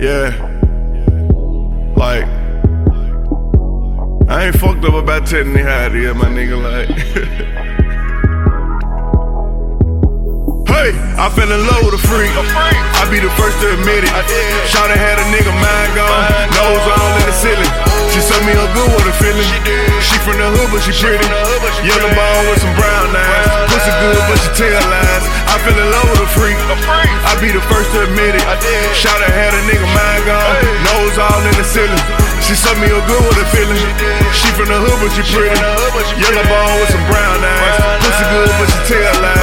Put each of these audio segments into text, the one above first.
Yeah. Like, I ain't fucked up about how it is, my nigga. Like, hey, I fell in love with a freak. I be the first to admit it. Shawty had a nigga mind gone, nose all in the ceiling. She sucked me a good with a feeling. She from the hood, but she pretty. Yellow bone with some brown eyes. Pussy good, but she tell lies. I fell in love with a freak. I be the first to admit it. Shawty had a nigga in. She sucked me a good with a feeling. She from the hood, but she pretty. Yellow bone with some brown eyes. Pussy good, but she tell lies.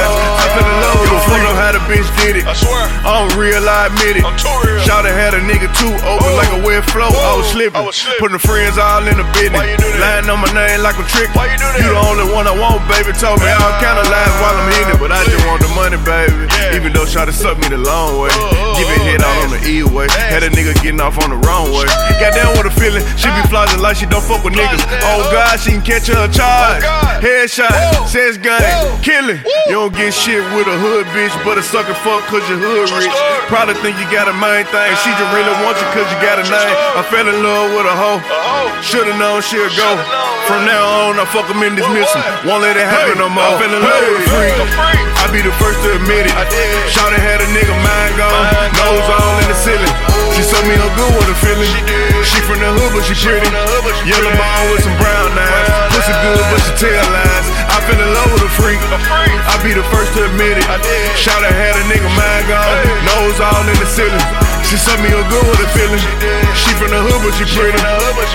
Bitch did it. I swear. I don't real, I admit it. I'm too real. Shawty had a nigga too open like a wet flow. I was slipping. I was slipping. Putting the friends all in the business. Why you do that? Lying on my name like a trick. Why you do that? You the only one I want, baby. Told me all kind of lies while I'm hitting it, but I just want the money, baby. Yeah. Even though Shawty sucked me the long way. Oh, oh, Giving oh, head out on the E way. Had a nigga getting off on the wrong way. Goddamn with a feeling. She be ah. flossing like she don't fuck with niggas. Oh, oh. God, she can catch her a charge. Oh, Headshot, says gun, killing. You don't get shit with a hood bitch, but a sucker fuck cause you hood rich. Probably think you got a main thing. She just really wants you cause you got a name. I fell in love with a hoe. Should've known she'll go. From now on, I fuck 'em and dismiss 'em. what? Won't let it happen no more. I fell in love with a freak. I be the first to admit it. I did. Shawty had a nigga mind gone. Nose all in the ceiling. She sucked me a good with a feeling. She from the hood, but she pretty. Yellow bone with some brown eyes. Pussy good, but she tail lies. I be the first to admit it. I did. Shawty had a nigga mind gone. Nose all in the ceiling. She sucked me a good with a feeling. She from the hood, but she pretty.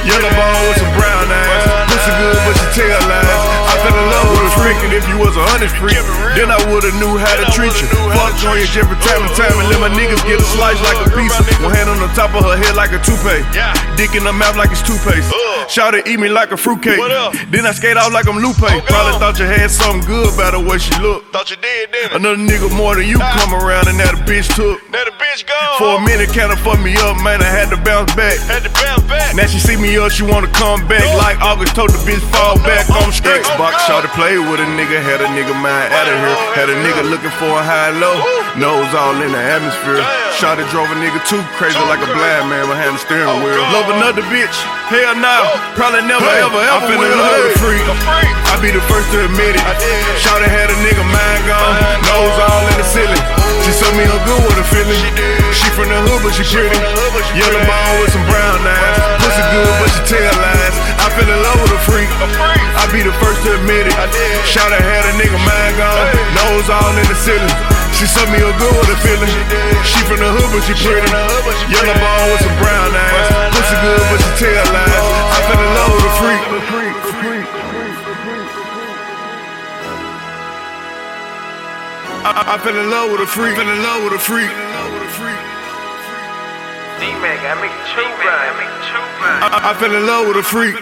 Yellow bone with some brown eyes. Pussy good, but she tell lies. I fell in love with a freak, and if you was a honest freak, then I would've knew how to treat you. Fuck you. every time and time, and let my niggas get a slice like a nigga. One hand on the top of her head like a toupee. Dick in her mouth like it's toothpaste. Shout eat me like a fruitcake. What up? Then I skate out like I'm Lupe. God. Probably thought you had something good about the way she looked. Thought you did, didn't? Another nigga more than you ah. come around and that a bitch took. Now the bitch gone. For a minute, kinda fucked me up, man. I had to bounce back. Had to bounce back. Now she see me up, she wanna come back. Like August told the bitch fall back. I'm straight. Box shot to play with a nigga, had a nigga mind out of here. Had a nigga looking for a high low. Nose all in the atmosphere. Shot to drove a nigga too crazy like a blind man behind the steering Oh, wheel. Love another bitch? Hell no. Oh. Probably never Hey, ever I ever finna will. love a freak. I be the first to admit it. I. Shawty had a nigga mind gone. Nose all in the ceiling. She sucked me a good with a feeling. She. From the hood, but she pretty. from the hood, but she Yellow bone with some brown eyes. Brown Pussy eyes. she tell lies. I fell in love with a freak. I be the first to admit it. I did. Shawty had a nigga mind gone. Hey. Nose all in the ceiling. She sucked me a good with a feeling. She from the hood, but she pretty. from the hood, she Yellow bone with some brown eyes. Pussy good, but she tell lies. I fell in love with a freak. I, I fell in love with a freak. Fell in love with a freak. D-Mac, I make two rhymes. I make two rhymes. I, fell in love with a freak.